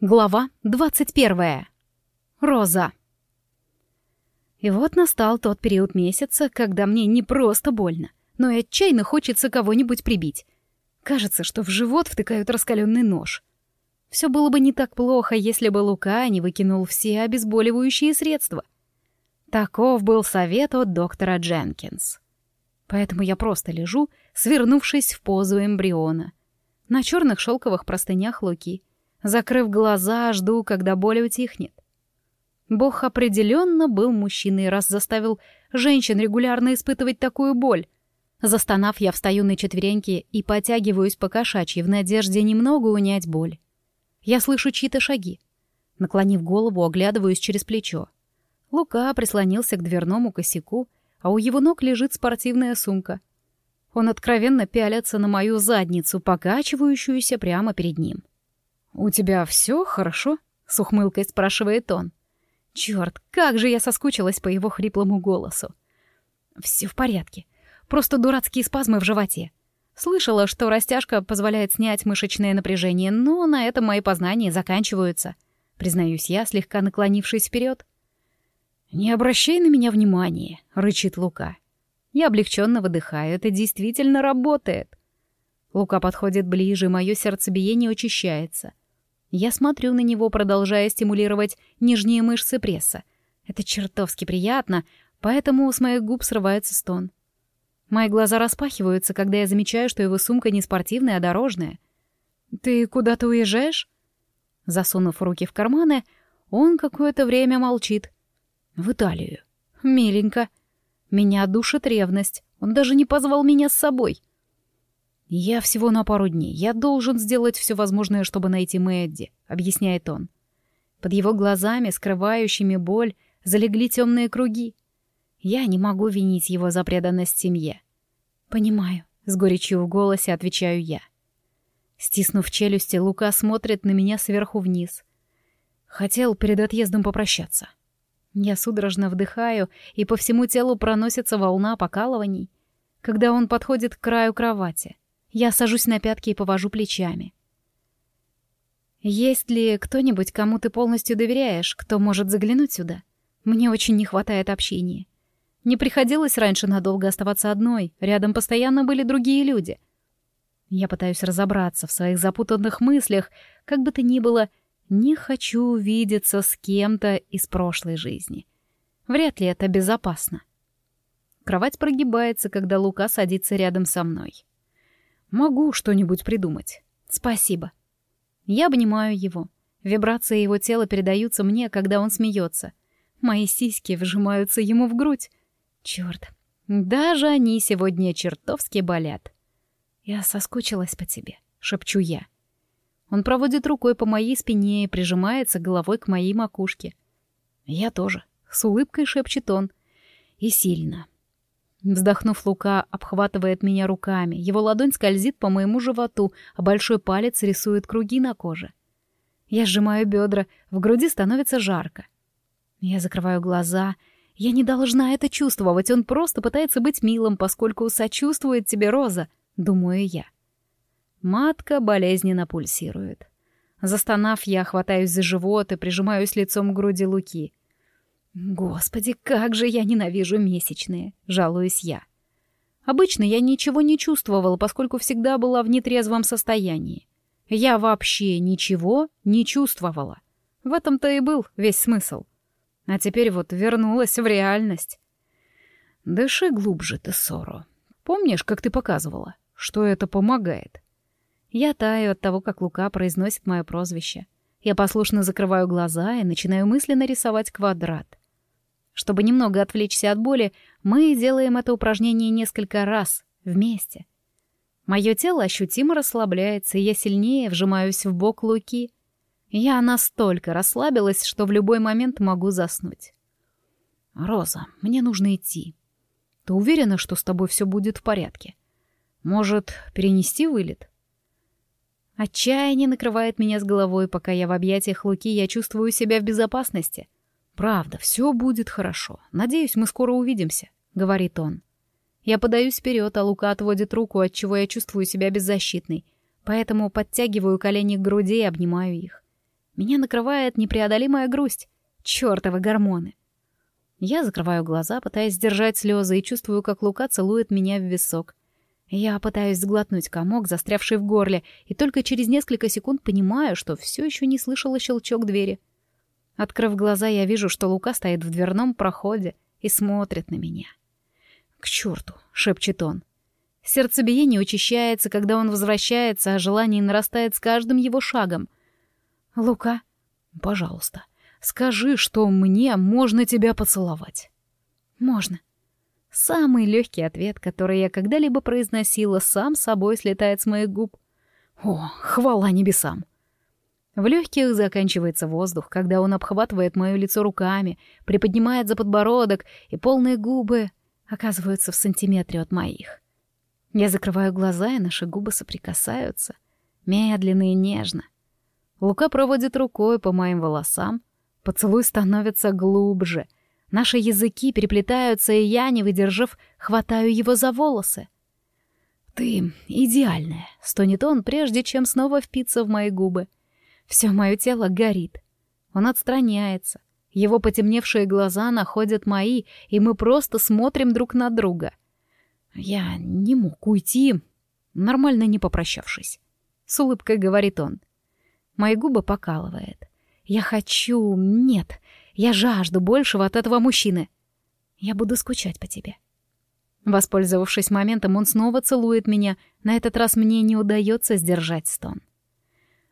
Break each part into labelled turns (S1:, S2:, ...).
S1: Глава двадцать первая. Роза. И вот настал тот период месяца, когда мне не просто больно, но и отчаянно хочется кого-нибудь прибить. Кажется, что в живот втыкают раскаленный нож. Все было бы не так плохо, если бы Лука не выкинул все обезболивающие средства. Таков был совет от доктора Дженкинс. Поэтому я просто лежу, свернувшись в позу эмбриона. На черных шелковых простынях Луки — Закрыв глаза, жду, когда боль утихнет. Бог определенно был мужчиной, раз заставил женщин регулярно испытывать такую боль. Застонав, я встаю на четвереньки и потягиваюсь по кошачьи в надежде немного унять боль. Я слышу чьи-то шаги. Наклонив голову, оглядываюсь через плечо. Лука прислонился к дверному косяку, а у его ног лежит спортивная сумка. Он откровенно пялится на мою задницу, покачивающуюся прямо перед ним. «У тебя все хорошо?» — с ухмылкой спрашивает он. Черт, как же я соскучилась по его хриплому голосу. Все в порядке. Просто дурацкие спазмы в животе. Слышала, что растяжка позволяет снять мышечное напряжение, но на этом мои познания заканчиваются. Признаюсь я, слегка наклонившись вперед. «Не обращай на меня внимания», — рычит Лука. Я облегченно выдыхаю, это действительно работает. Лука подходит ближе, мое сердцебиение учащается. Я смотрю на него, продолжая стимулировать нижние мышцы пресса. Это чертовски приятно, поэтому с моих губ срывается стон. Мои глаза распахиваются, когда я замечаю, что его сумка не спортивная, а дорожная. «Ты куда-то уезжаешь?» Засунув руки в карманы, он какое-то время молчит. «В Италию. Миленько. Меня душит ревность. Он даже не позвал меня с собой. «Я всего на пару дней. Я должен сделать все возможное, чтобы найти Мэдди», — объясняет он. Под его глазами, скрывающими боль, залегли темные круги. Я не могу винить его за преданность семье. «Понимаю», — с горечью в голосе отвечаю я. Стиснув челюсти, Лука смотрит на меня сверху вниз. Хотел перед отъездом попрощаться. Я судорожно вдыхаю, и по всему телу проносится волна покалываний, когда он подходит к краю кровати. Я сажусь на пятки и повожу плечами. «Есть ли кто-нибудь, кому ты полностью доверяешь, кто может заглянуть сюда? Мне очень не хватает общения. Не приходилось раньше надолго оставаться одной, рядом постоянно были другие люди. Я пытаюсь разобраться в своих запутанных мыслях, как бы то ни было, не хочу увидеться с кем-то из прошлой жизни. Вряд ли это безопасно. Кровать прогибается, когда Лука садится рядом со мной. Могу что-нибудь придумать. Спасибо. Я обнимаю его. Вибрации его тела передаются мне, когда он смеется. Мои сиськи вжимаются ему в грудь. Черт, даже они сегодня чертовски болят. Я соскучилась по тебе, шепчу я. Он проводит рукой по моей спине и прижимается головой к моей макушке. Я тоже, с улыбкой шепчет он. И сильно. Вздохнув, Лука обхватывает меня руками. Его ладонь скользит по моему животу, а большой палец рисует круги на коже. Я сжимаю бедра, в груди становится жарко. Я закрываю глаза. Я не должна это чувствовать, он просто пытается быть милым, поскольку сочувствует тебе Роза, думаю я. Матка болезненно пульсирует. Застонав, я хватаюсь за живот и прижимаюсь лицом к груди Луки. Господи, как же я ненавижу месячные, жалуюсь я. Обычно я ничего не чувствовала, поскольку всегда была в нетрезвом состоянии. Я вообще ничего не чувствовала. В этом-то и был весь смысл. А теперь вот вернулась в реальность. Дыши глубже, ты, Соро. Помнишь, как ты показывала, что это помогает? Я таю от того, как Лука произносит мое прозвище. Я послушно закрываю глаза и начинаю мысленно рисовать квадрат. Чтобы немного отвлечься от боли, мы делаем это упражнение несколько раз, вместе. Мое тело ощутимо расслабляется, и я сильнее вжимаюсь в бок Луки. Я настолько расслабилась, что в любой момент могу заснуть. «Роза, мне нужно идти. Ты уверена, что с тобой все будет в порядке? Может, перенести вылет?» Отчаяние накрывает меня с головой, пока я в объятиях Луки, я чувствую себя в безопасности — «Правда, все будет хорошо. Надеюсь, мы скоро увидимся», — говорит он. Я подаюсь вперед, а Лука отводит руку, от чего я чувствую себя беззащитной, поэтому подтягиваю колени к груди и обнимаю их. Меня накрывает непреодолимая грусть. Чёртовы гормоны. Я закрываю глаза, пытаясь сдержать слезы, и чувствую, как Лука целует меня в висок. Я пытаюсь сглотнуть комок, застрявший в горле, и только через несколько секунд понимаю, что все еще не слышала щелчок двери. Открыв глаза, я вижу, что Лука стоит в дверном проходе и смотрит на меня. «К черту!» — шепчет он. Сердцебиение учащается, когда он возвращается, а желание нарастает с каждым его шагом. «Лука, пожалуйста, скажи, что мне можно тебя поцеловать». «Можно». Самый легкий ответ, который я когда-либо произносила, сам собой слетает с моих губ. О, хвала небесам! В легких заканчивается воздух, когда он обхватывает мое лицо руками, приподнимает за подбородок, и полные губы оказываются в сантиметре от моих. Я закрываю глаза, и наши губы соприкасаются, медленно и нежно. Лука проводит рукой по моим волосам, поцелуй становится глубже — Наши языки переплетаются, и я, не выдержав, хватаю его за волосы. «Ты идеальная», — стонет он, прежде чем снова впиться в мои губы. Все мое тело горит. Он отстраняется. Его потемневшие глаза находят мои, и мы просто смотрим друг на друга. Я не мог уйти, нормально не попрощавшись. С улыбкой говорит он. Мои губы покалывает. Я хочу... Нет, я жажду большего от этого мужчины. Я буду скучать по тебе. Воспользовавшись моментом, он снова целует меня. На этот раз мне не удается сдержать стон.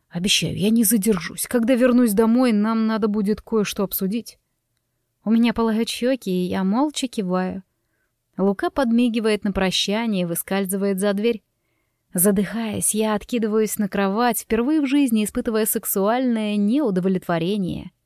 S1: Обещаю, я не задержусь. Когда вернусь домой, нам надо будет кое-что обсудить. У меня пылают щеки, и я молча киваю. Лука подмигивает на прощание и выскальзывает за дверь. Задыхаясь, я откидываюсь на кровать, впервые в жизни испытывая сексуальное неудовлетворение —